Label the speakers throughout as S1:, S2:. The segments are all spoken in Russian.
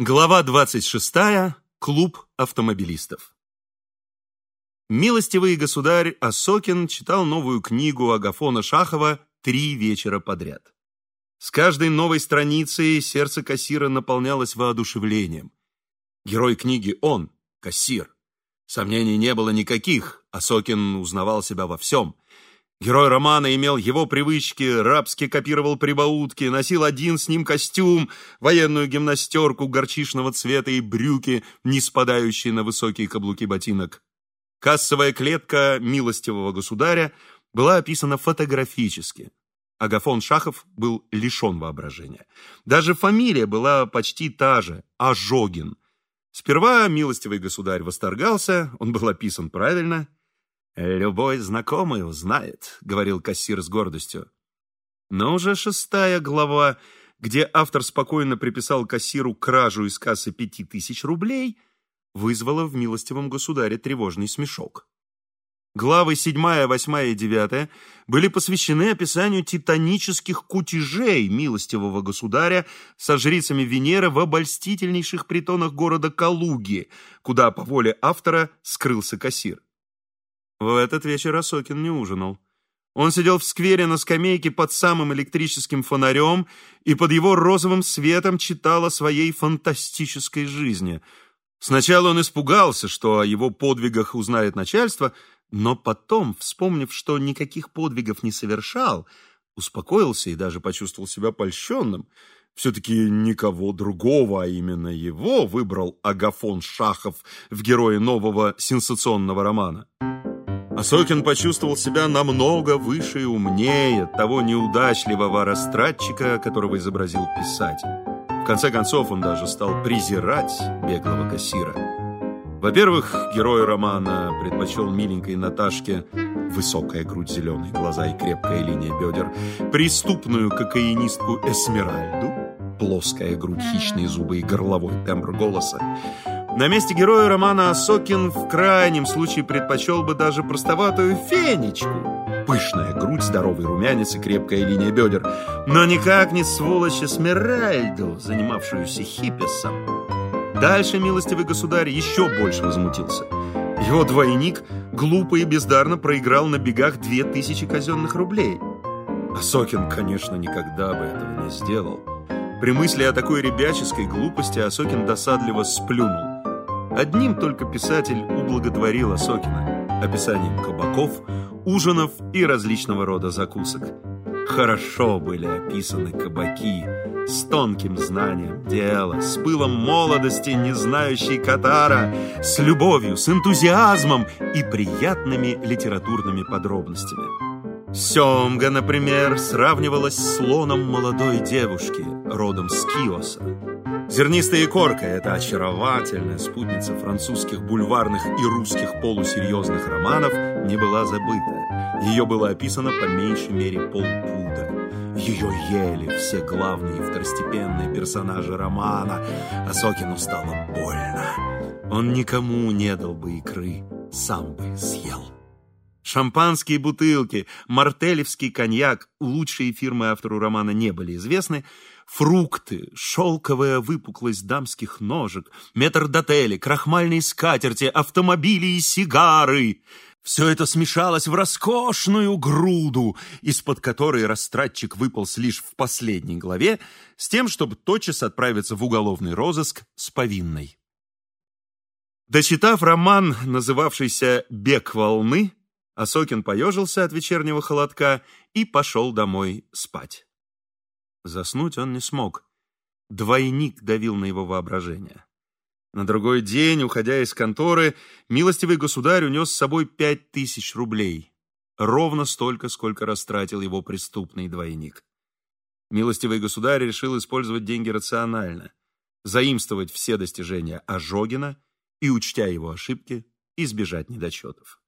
S1: Глава 26. Клуб автомобилистов. Милостивый государь Осокин читал новую книгу Агафона Шахова три вечера подряд. С каждой новой страницей сердце кассира наполнялось воодушевлением. Герой книги он, кассир. Сомнений не было никаких, Осокин узнавал себя во всем – Герой романа имел его привычки, рабски копировал прибаутки, носил один с ним костюм, военную гимнастерку горчичного цвета и брюки, не спадающие на высокие каблуки ботинок. Кассовая клетка милостивого государя была описана фотографически. Агафон Шахов был лишен воображения. Даже фамилия была почти та же – Ожогин. Сперва милостивый государь восторгался, он был описан правильно – «Любой знакомый узнает», — говорил кассир с гордостью. Но уже шестая глава, где автор спокойно приписал кассиру кражу из кассы пяти тысяч рублей, вызвала в милостивом государе тревожный смешок. Главы седьмая, восьмая и девятая были посвящены описанию титанических кутежей милостивого государя со жрицами Венеры в обольстительнейших притонах города Калуги, куда по воле автора скрылся кассир. В этот вечер Осокин не ужинал. Он сидел в сквере на скамейке под самым электрическим фонарем и под его розовым светом читал о своей фантастической жизни. Сначала он испугался, что о его подвигах узнает начальство, но потом, вспомнив, что никаких подвигов не совершал, успокоился и даже почувствовал себя польщенным. Все-таки никого другого, а именно его выбрал Агафон Шахов в герое нового сенсационного романа. Осокин почувствовал себя намного выше и умнее того неудачливого растратчика, которого изобразил писатель. В конце концов, он даже стал презирать беглого кассира. Во-первых, герой романа предпочел миленькой Наташке высокая грудь, зеленые глаза и крепкая линия бедер, преступную кокаинистку Эсмеральду, плоская грудь, хищные зубы и горловой тембр голоса, на месте героя романа Осокин в крайнем случае предпочел бы даже простоватую фенечку. Пышная грудь, здоровый румянец и крепкая линия бедер. Но никак не сволочь Эсмеральду, занимавшуюся хипписом. Дальше милостивый государь еще больше возмутился. Его двойник глупо и бездарно проиграл на бегах две тысячи казенных рублей. Осокин, конечно, никогда бы этого не сделал. При мысли о такой ребяческой глупости Осокин досадливо сплюнул. Одним только писатель ублаготворил Осокина описанием кабаков, ужинов и различного рода закусок. Хорошо были описаны кабаки, с тонким знанием дела, с пылом молодости, не знающей катара, с любовью, с энтузиазмом и приятными литературными подробностями. Семга, например, сравнивалась с слоном молодой девушки, родом с Киоса. Зернистая корка – это очаровательная спутница французских бульварных и русских полусерьезных романов не была забыта. Ее было описано по меньшей мере полпуда. Ее ели все главные второстепенные персонажи романа, а Сокину стало больно. Он никому не дал бы икры, сам бы съел. Шампанские бутылки, мартелевский коньяк, лучшие фирмы автору романа не были известны, Фрукты, шелковая выпуклость дамских ножек, метрдотели, крахмальные скатерти, автомобили и сигары. Все это смешалось в роскошную груду, из-под которой растратчик выполз лишь в последней главе, с тем, чтобы тотчас отправиться в уголовный розыск с повинной. Дочитав роман, называвшийся «Бег волны», Осокин поежился от вечернего холодка и пошел домой спать. Заснуть он не смог. Двойник давил на его воображение. На другой день, уходя из конторы, милостивый государь унес с собой пять тысяч рублей. Ровно столько, сколько растратил его преступный двойник. Милостивый государь решил использовать деньги рационально, заимствовать все достижения Ожогина и, учтя его ошибки, избежать недочетов.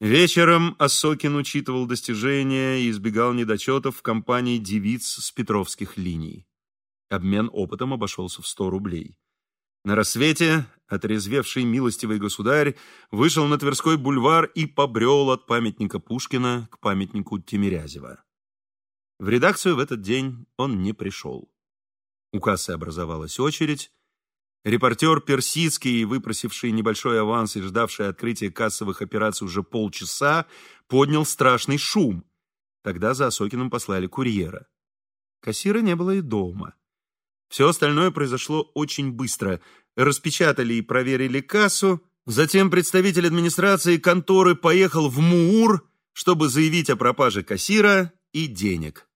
S1: Вечером Осокин учитывал достижения и избегал недочетов в компании девиц с петровских линий. Обмен опытом обошелся в сто рублей. На рассвете отрезвевший милостивый государь вышел на Тверской бульвар и побрел от памятника Пушкина к памятнику Тимирязева. В редакцию в этот день он не пришел. У кассы образовалась очередь. Репортер Персидский, выпросивший небольшой аванс и ждавший открытия кассовых операций уже полчаса, поднял страшный шум. Тогда за Осокиным послали курьера. Кассира не было и дома. Все остальное произошло очень быстро. Распечатали и проверили кассу. Затем представитель администрации конторы поехал в Муур, чтобы заявить о пропаже кассира и денег.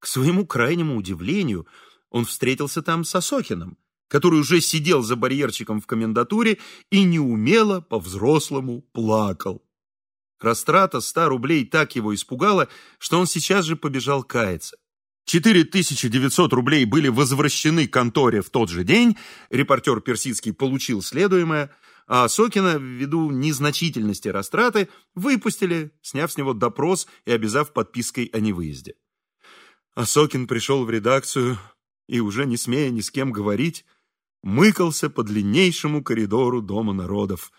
S1: К своему крайнему удивлению, он встретился там с Осокиным, который уже сидел за барьерчиком в комендатуре и неумело по-взрослому плакал. Растрата ста рублей так его испугала, что он сейчас же побежал каяться. 4900 рублей были возвращены конторе в тот же день, репортер Персидский получил следуемое, а Сокина, ввиду незначительности растраты, выпустили, сняв с него допрос и обязав подпиской о невыезде. А Сокин пришел в редакцию и, уже не смея ни с кем говорить, мыкался по длиннейшему коридору Дома народов.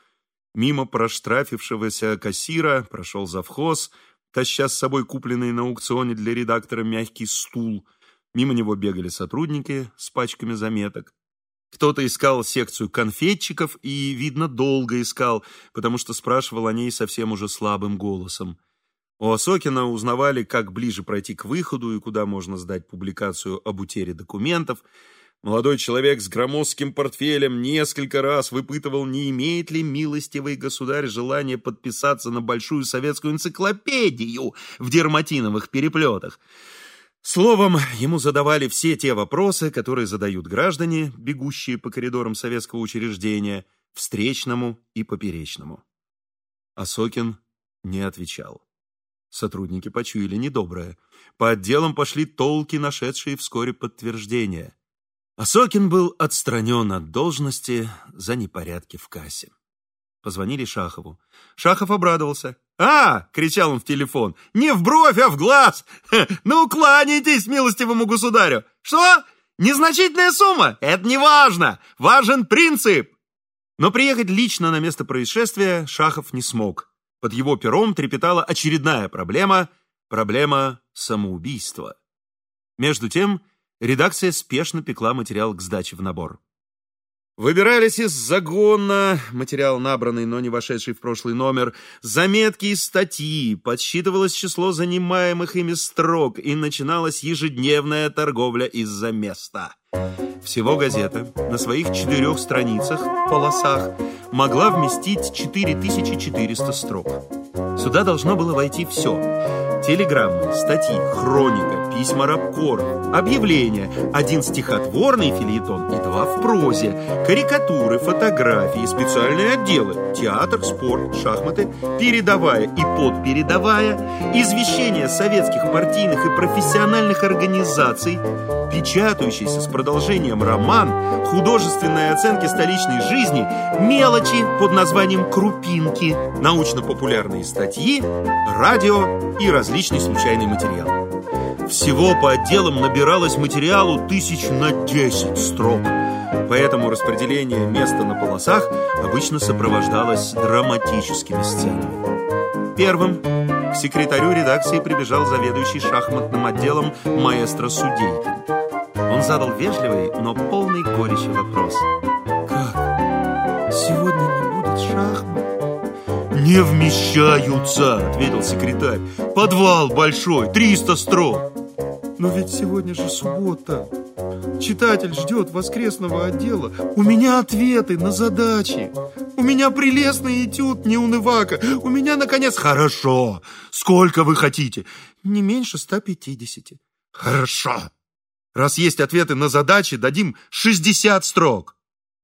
S1: Мимо проштрафившегося кассира прошел завхоз, таща с собой купленный на аукционе для редактора мягкий стул. Мимо него бегали сотрудники с пачками заметок. Кто-то искал секцию конфетчиков и, видно, долго искал, потому что спрашивал о ней совсем уже слабым голосом. У Осокина узнавали, как ближе пройти к выходу и куда можно сдать публикацию об утере документов. Молодой человек с громоздким портфелем несколько раз выпытывал, не имеет ли милостивый государь желания подписаться на большую советскую энциклопедию в дерматиновых переплетах. Словом, ему задавали все те вопросы, которые задают граждане, бегущие по коридорам советского учреждения, встречному и поперечному. Осокин не отвечал. Сотрудники почуяли недоброе. По отделам пошли толки, нашедшие вскоре подтверждение. Осокин был отстранен от должности за непорядки в кассе. Позвонили Шахову. Шахов обрадовался. «А!» — кричал он в телефон. «Не в бровь, а в глаз! Ну, кланяйтесь милостивому государю! Что? Незначительная сумма? Это не важно! Важен принцип!» Но приехать лично на место происшествия Шахов не смог. Под его пером трепетала очередная проблема — проблема самоубийства. Между тем, редакция спешно пекла материал к сдаче в набор. Выбирались из загона, материал набранный, но не вошедший в прошлый номер, заметки и статьи, подсчитывалось число занимаемых ими строк, и начиналась ежедневная торговля из-за места. Всего газета на своих четырех страницах, полосах, могла вместить 4400 строк. Сюда должно было войти все. Телеграммы, статьи, хроника, письма рабкоров, объявления, один стихотворный филитон и два в прозе, карикатуры, фотографии, специальные отделы, театр, спорт, шахматы, передовая и подпередовая, извещения советских партийных и профессиональных организаций, печатающийся с продолжением роман, художественные оценки столичной жизни, мелочи под названием «крупинки», научно-популярные статьи, радио и различный случайный материал. Всего по отделам набиралось материалу тысяч на 10 строк. Поэтому распределение места на полосах обычно сопровождалось драматическими сценами. Первым к секретарю редакции прибежал заведующий шахматным отделом маэстро Судейкин. Он задал вежливый, но полный горечи вопрос. «Как? Сегодня не будет шахмат?» «Не вмещаются», — ответил секретарь. «Подвал большой, 300 строк». «Но ведь сегодня же суббота. Читатель ждет воскресного отдела. У меня ответы на задачи. У меня прелестный этюд неунывака. У меня, наконец, хорошо. Сколько вы хотите? Не меньше 150. Хорошо. Раз есть ответы на задачи, дадим 60 строк.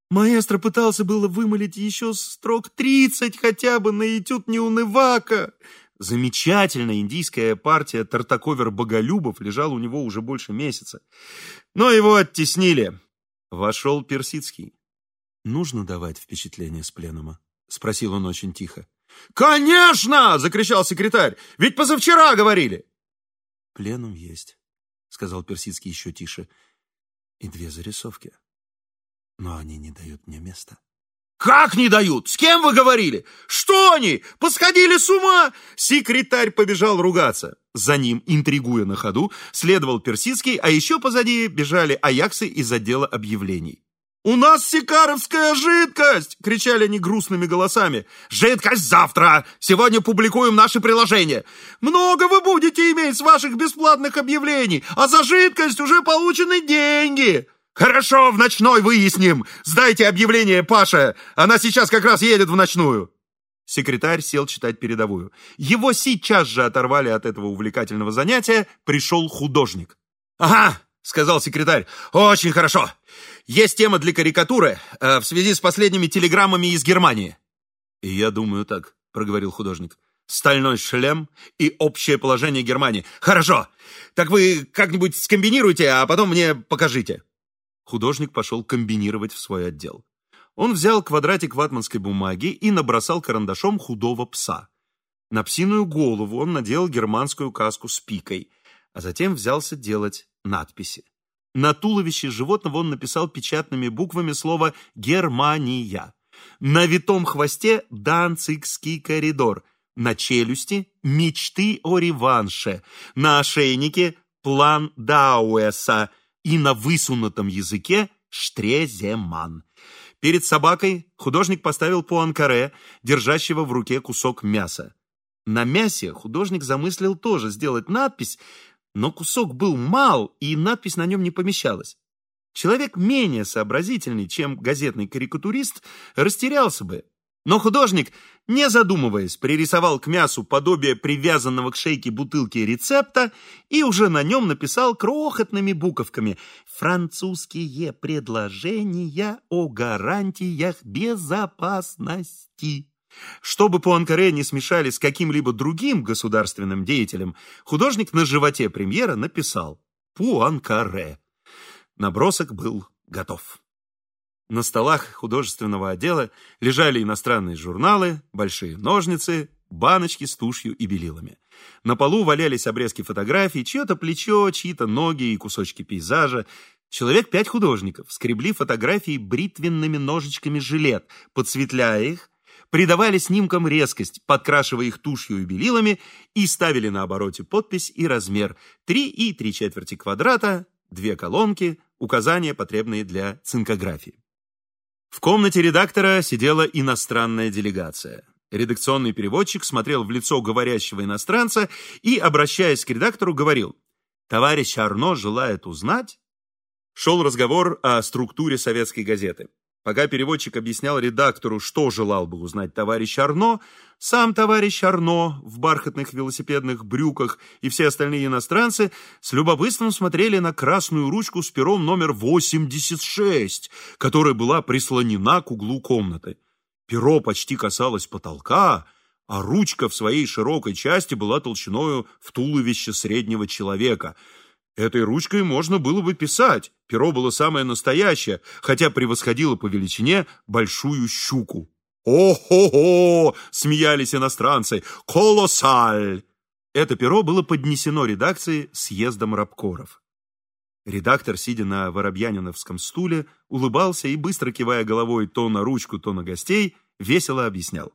S1: Маэстро пытался было вымолить еще строк тридцать хотя бы на этюд неунывака. Замечательная индийская партия тартаковер-боголюбов лежала у него уже больше месяца. Но его оттеснили. Вошел Персидский. «Нужно давать впечатление с пленума?» — спросил он очень тихо. «Конечно!» — закричал секретарь. «Ведь позавчера говорили!» «Пленум есть», — сказал Персидский еще тише. «И две зарисовки» но они не дают мне места. «Как не дают? С кем вы говорили? Что они? Посходили с ума?» Секретарь побежал ругаться. За ним, интригуя на ходу, следовал Персидский, а еще позади бежали аяксы из отдела объявлений. «У нас сикаровская жидкость!» — кричали они грустными голосами. «Жидкость завтра! Сегодня публикуем наши приложения! Много вы будете иметь с ваших бесплатных объявлений, а за жидкость уже получены деньги!» «Хорошо, в ночной выясним! Сдайте объявление Паше! Она сейчас как раз едет в ночную!» Секретарь сел читать передовую. Его сейчас же оторвали от этого увлекательного занятия. Пришел художник. «Ага!» — сказал секретарь. «Очень хорошо! Есть тема для карикатуры э, в связи с последними телеграммами из Германии». «И я думаю так», — проговорил художник. «Стальной шлем и общее положение Германии. Хорошо! Так вы как-нибудь скомбинируйте, а потом мне покажите». Художник пошел комбинировать в свой отдел. Он взял квадратик ватманской бумаги и набросал карандашом худого пса. На псиную голову он надел германскую каску с пикой, а затем взялся делать надписи. На туловище животного он написал печатными буквами слово «Германия». На витом хвосте «Данцигский коридор», на челюсти «Мечты о реванше», на ошейнике «План Дауэса», и на высунутом языке «Штреземан». Перед собакой художник поставил пуанкаре, держащего в руке кусок мяса. На мясе художник замыслил тоже сделать надпись, но кусок был мал, и надпись на нем не помещалась. Человек менее сообразительный, чем газетный карикатурист, растерялся бы, но художник, не задумываясь, пририсовал к мясу подобие привязанного к шейке бутылки рецепта и уже на нем написал крохотными буковками «Французские предложения о гарантиях безопасности». Чтобы Пуанкаре не смешали с каким-либо другим государственным деятелем, художник на животе премьера написал «Пуанкаре». Набросок был готов. На столах художественного отдела лежали иностранные журналы, большие ножницы, баночки с тушью и белилами. На полу валялись обрезки фотографий, чье-то плечо, чьи-то ноги и кусочки пейзажа. Человек пять художников скребли фотографии бритвенными ножичками жилет, подсветляя их, придавали снимкам резкость, подкрашивая их тушью и белилами, и ставили на обороте подпись и размер 3 и 3 четверти квадрата, две колонки, указания, потребные для цинкографии. В комнате редактора сидела иностранная делегация. Редакционный переводчик смотрел в лицо говорящего иностранца и, обращаясь к редактору, говорил «Товарищ Арно желает узнать?» Шел разговор о структуре советской газеты. Пока переводчик объяснял редактору, что желал бы узнать товарищ Арно, сам товарищ Арно в бархатных велосипедных брюках и все остальные иностранцы с любопытством смотрели на красную ручку с пером номер 86, которая была прислонена к углу комнаты. Перо почти касалось потолка, а ручка в своей широкой части была толщиною в туловище среднего человека — Этой ручкой можно было бы писать. Перо было самое настоящее, хотя превосходило по величине большую щуку. «О-хо-хо!» — смеялись иностранцы. «Колоссаль!» Это перо было поднесено редакции съездом рабкоров. Редактор, сидя на воробьяниновском стуле, улыбался и, быстро кивая головой то на ручку, то на гостей, весело объяснял.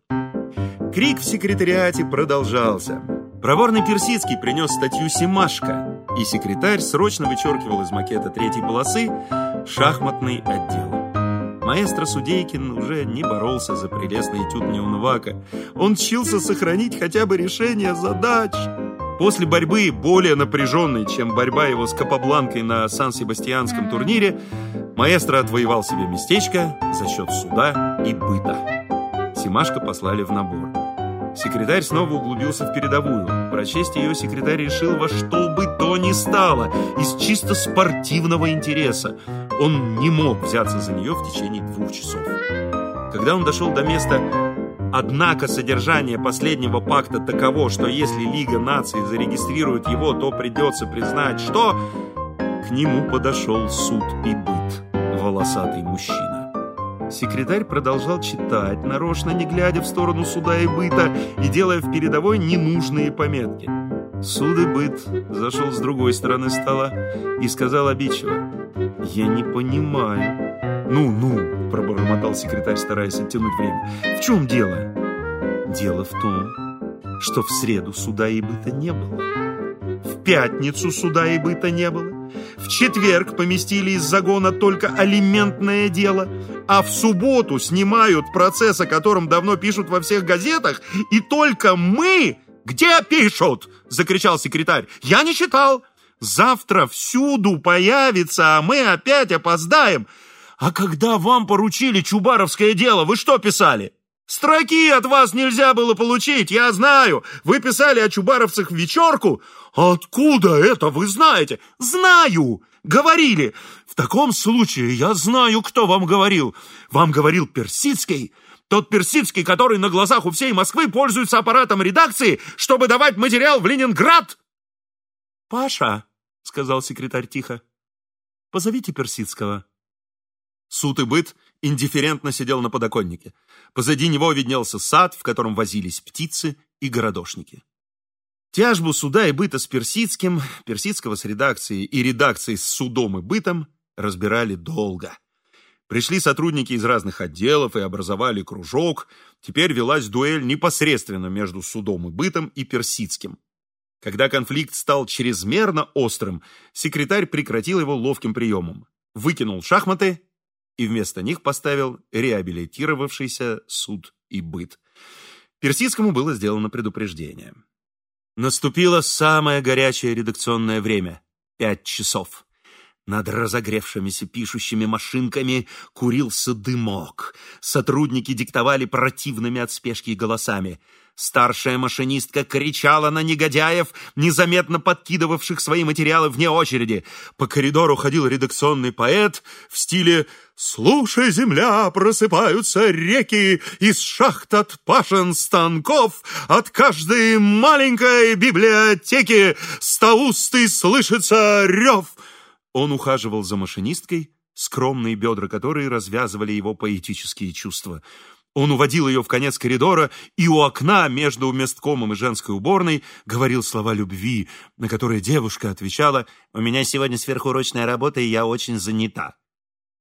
S1: Крик в секретариате продолжался. Проворный Персидский принес статью «Симашка», и секретарь срочно вычеркивал из макета третьей полосы шахматный отдел. Маэстро Судейкин уже не боролся за прелестный этюд Неунвака. Он чился сохранить хотя бы решение задач. После борьбы, более напряженной, чем борьба его с Капабланкой на Сан-Себастьянском турнире, маэстро отвоевал себе местечко за счет суда и быта. Симашка послали в набор. Секретарь снова углубился в передовую. Прочесть ее секретарь решил во что бы то ни стало, из чисто спортивного интереса. Он не мог взяться за нее в течение двух часов. Когда он дошел до места Однако содержание последнего пакта таково, что если Лига наций зарегистрирует его, то придется признать, что... К нему подошел суд и быт, волосатый мужчина. Секретарь продолжал читать, нарочно не глядя в сторону суда и быта и делая в передовой ненужные пометки. Суд и быт зашел с другой стороны стола и сказал обидчиво, «Я не понимаю». «Ну, ну, пробормотал секретарь, стараясь оттянуть время. В чем дело? Дело в том, что в среду суда и быта не было. В пятницу суда и быта не было. В четверг поместили из загона только алиментное дело, а в субботу снимают процесс, о котором давно пишут во всех газетах, и только мы... «Где пишут?» — закричал секретарь. «Я не читал. Завтра всюду появится, а мы опять опоздаем. А когда вам поручили Чубаровское дело, вы что писали?» Строки от вас нельзя было получить, я знаю. Вы писали о чубаровцах в вечерку. Откуда это вы знаете? Знаю. Говорили. В таком случае я знаю, кто вам говорил. Вам говорил Персидский. Тот Персидский, который на глазах у всей Москвы пользуется аппаратом редакции, чтобы давать материал в Ленинград. Паша, сказал секретарь тихо, позовите Персидского. Суд и быт индифферентно сидел на подоконнике. Позади него виднелся сад, в котором возились птицы и городошники. Тяжбу суда и быта с Персидским, Персидского с редакцией и редакцией с судом и бытом разбирали долго. Пришли сотрудники из разных отделов и образовали кружок. Теперь велась дуэль непосредственно между судом и бытом и Персидским. Когда конфликт стал чрезмерно острым, секретарь прекратил его ловким приемом. Выкинул шахматы и вместо них поставил реабилитировавшийся суд и быт. Персидскому было сделано предупреждение. Наступило самое горячее редакционное время — пять часов. Над разогревшимися пишущими машинками курился дымок. Сотрудники диктовали противными от спешки голосами — Старшая машинистка кричала на негодяев, незаметно подкидывавших свои материалы вне очереди. По коридору ходил редакционный поэт в стиле «Слушай, земля, просыпаются реки, из шахт от пашен станков, от каждой маленькой библиотеки стоустый слышится рев». Он ухаживал за машинисткой, скромные бедра которой развязывали его поэтические чувства. Он уводил ее в конец коридора и у окна между месткомом и женской уборной говорил слова любви, на которые девушка отвечала «У меня сегодня сверхурочная работа, и я очень занята».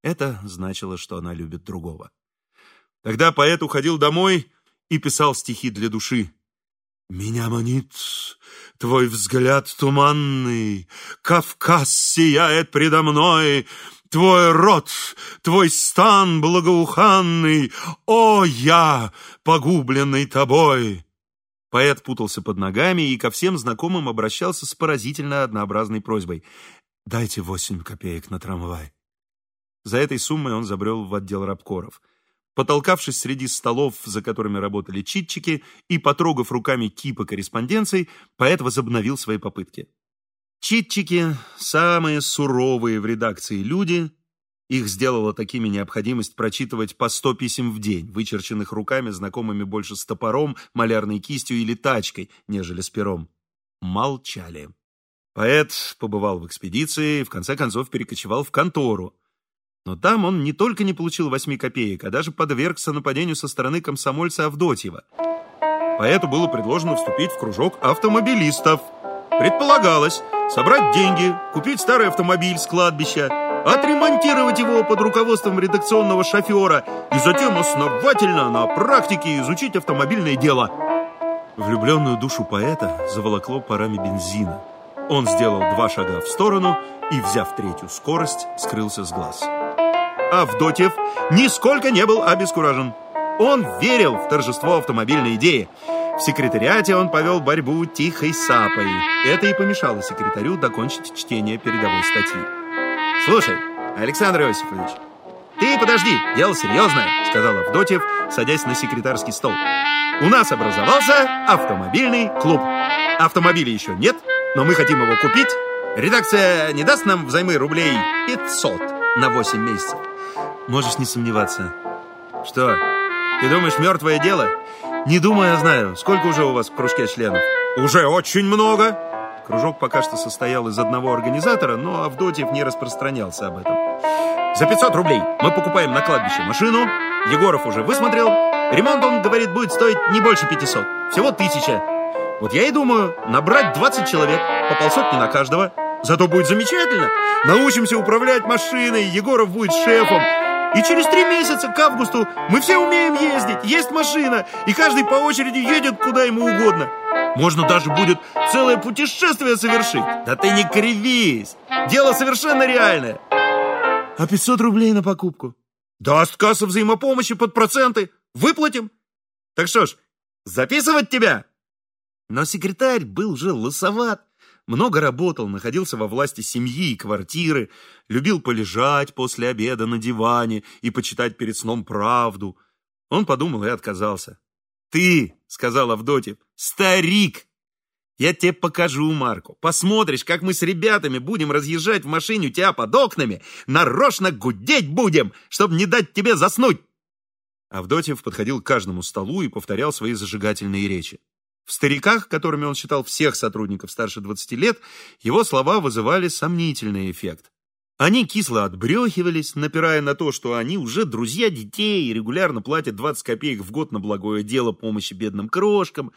S1: Это значило, что она любит другого. Тогда поэт уходил домой и писал стихи для души. «Меня манит твой взгляд туманный, Кавказ сияет предо мной, Твой род, твой стан благоуханный, О, я, погубленный тобой!» Поэт путался под ногами и ко всем знакомым обращался с поразительно однообразной просьбой. «Дайте восемь копеек на трамвай». За этой суммой он забрел в отдел рабкоров. Потолкавшись среди столов, за которыми работали читчики, и потрогав руками кипы корреспонденций, поэт возобновил свои попытки. Читчики – самые суровые в редакции люди. Их сделала такими необходимость прочитывать по сто писем в день, вычерченных руками, знакомыми больше с топором, малярной кистью или тачкой, нежели с пером. Молчали. Поэт побывал в экспедиции и в конце концов перекочевал в контору. Но там он не только не получил восьми копеек, а даже подвергся нападению со стороны комсомольца Авдотьева. Поэту было предложено вступить в кружок автомобилистов. Предполагалось, собрать деньги, купить старый автомобиль с кладбища, отремонтировать его под руководством редакционного шофера и затем основательно на практике изучить автомобильное дело. Влюбленную душу поэта заволокло парами бензина. Он сделал два шага в сторону и, взяв третью скорость, скрылся с глаз. Авдотьев нисколько не был обескуражен. Он верил в торжество автомобильной идеи. В секретариате он повел борьбу тихой сапой. Это и помешало секретарю докончить чтение передовой статьи. «Слушай, Александр Иосифович, ты подожди, дело серьезное», сказал Авдотьев, садясь на секретарский стол. «У нас образовался автомобильный клуб. Автомобилей еще нет, но мы хотим его купить. Редакция не даст нам взаймы рублей 500 на 8 месяцев. Можешь не сомневаться. Что, ты думаешь, мертвое дело?» Не думаю, я знаю. Сколько уже у вас в кружке членов? Уже очень много. Кружок пока что состоял из одного организатора, но Авдотьев не распространялся об этом. За 500 рублей мы покупаем на кладбище машину. Егоров уже высмотрел. Ремонт, он говорит, будет стоить не больше 500. Всего тысяча. Вот я и думаю, набрать 20 человек, по полсотни на каждого. Зато будет замечательно. Научимся управлять машиной, Егоров будет шефом. И через три месяца к августу мы все умеем ездить, есть машина, и каждый по очереди едет куда ему угодно. Можно даже будет целое путешествие совершить. Да ты не кривись, дело совершенно реальное. А 500 рублей на покупку? Даст касса взаимопомощи под проценты. Выплатим. Так что ж, записывать тебя? Но секретарь был уже лысоват, много работал, находился во власти семьи и квартиры, любил полежать после обеда на диване и почитать перед сном правду. Он подумал и отказался. «Ты, — сказал Авдотьев, — старик! Я тебе покажу, Марку. Посмотришь, как мы с ребятами будем разъезжать в машине у тебя под окнами, нарочно гудеть будем, чтобы не дать тебе заснуть!» Авдотьев подходил к каждому столу и повторял свои зажигательные речи. В стариках, которыми он считал всех сотрудников старше 20 лет, его слова вызывали сомнительный эффект. Они кисло отбрехивались, напирая на то, что они уже друзья детей и регулярно платят 20 копеек в год на благое дело помощи бедным крошкам.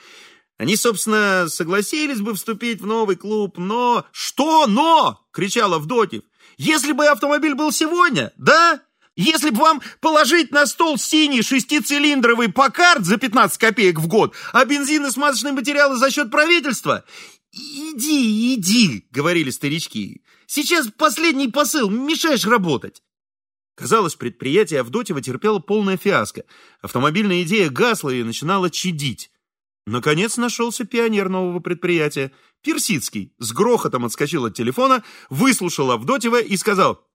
S1: Они, собственно, согласились бы вступить в новый клуб, но... «Что «но»?» — кричал Авдотьев. «Если бы автомобиль был сегодня, да? Если бы вам положить на стол синий шестицилиндровый Покард за 15 копеек в год, а бензин и смазочные материалы за счет правительства, «Иди, иди», — говорили старички. «Сейчас последний посыл, мешаешь работать». Казалось, предприятие Авдотьева терпело полное фиаско. Автомобильная идея гасла и начинала чадить. Наконец нашелся пионер нового предприятия. Персидский с грохотом отскочил от телефона, выслушал Авдотьева и сказал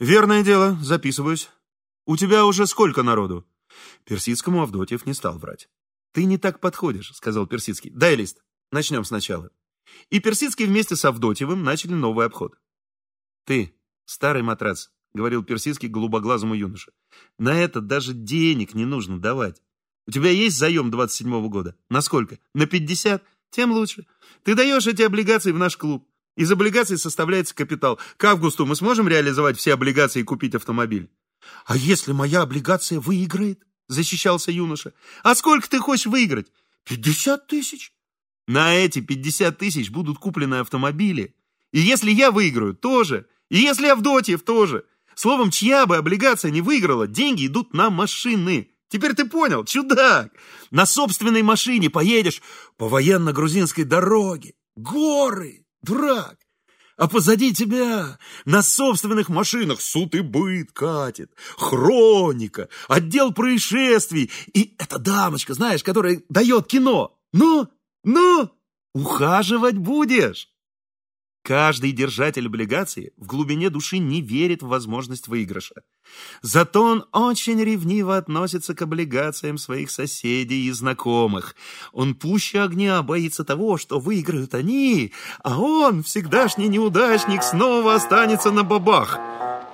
S1: «Верное дело, записываюсь. У тебя уже сколько народу?» Персидскому Авдотьев не стал врать. «Ты не так подходишь», — сказал Персидский. «Дай лист. Начнем сначала». И Персидский вместе с Авдотьевым начали новый обход. «Ты, старый матрац», — говорил Персидский голубоглазому юноше, «на это даже денег не нужно давать. У тебя есть заем 27-го года? На сколько? На 50? Тем лучше. Ты даешь эти облигации в наш клуб. Из облигаций составляется капитал. К августу мы сможем реализовать все облигации и купить автомобиль? А если моя облигация выиграет? Защищался юноша. А сколько ты хочешь выиграть? Пятьдесят тысяч. На эти пятьдесят тысяч будут куплены автомобили. И если я выиграю, тоже. И если Авдотьев, тоже. Словом, чья бы облигация не выиграла, деньги идут на машины. Теперь ты понял, чудак. На собственной машине поедешь по военно-грузинской дороге. Горы, Дурак! А позади тебя на собственных машинах суд и быт катит, хроника, отдел происшествий и эта дамочка, знаешь, которая дает кино. Ну, ну, ухаживать будешь. Каждый держатель облигации в глубине души не верит в возможность выигрыша. Зато он очень ревниво относится к облигациям своих соседей и знакомых. Он пуще огня боится того, что выиграют они, а он, всегдашний неудачник, снова останется на бабах.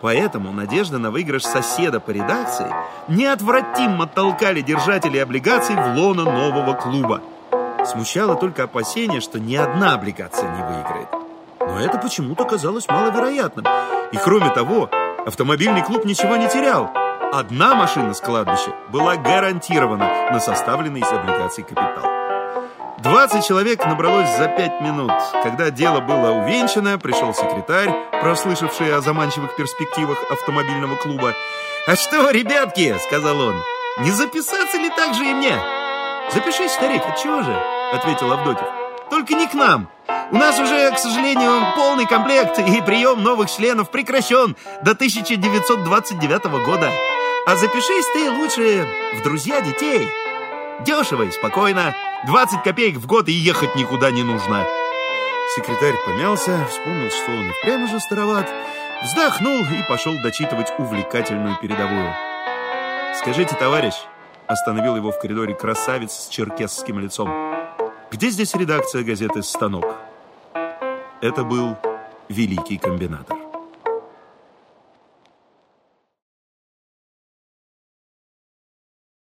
S1: Поэтому надежда на выигрыш соседа по редакции неотвратимо толкали держателей облигаций в лоно нового клуба. Смущало только опасение, что ни одна облигация не выиграет. Но это почему-то казалось маловероятным. И кроме того, автомобильный клуб ничего не терял. Одна машина с кладбища была гарантирована на составленный из облигаций капитал. 20 человек набралось за 5 минут. Когда дело было увенчано, пришел секретарь, прослышавший о заманчивых перспективах автомобильного клуба. «А что, ребятки?» — сказал он. «Не записаться ли так же и мне?» «Запишись, старик, отчего же?» — ответил Авдотьев. «Только не к нам. У нас уже, к сожалению, полный комплект, и прием новых членов прекращен до 1929 года. А запишись ты лучше в друзья детей. Дешево и спокойно. 20 копеек в год и ехать никуда не нужно. Секретарь помялся, вспомнил, что он и прямо уже староват, вздохнул и пошел дочитывать увлекательную передовую. «Скажите, товарищ», — остановил его в коридоре красавец с черкесским лицом, «где здесь редакция газеты «Станок»?» Это был великий комбинатор.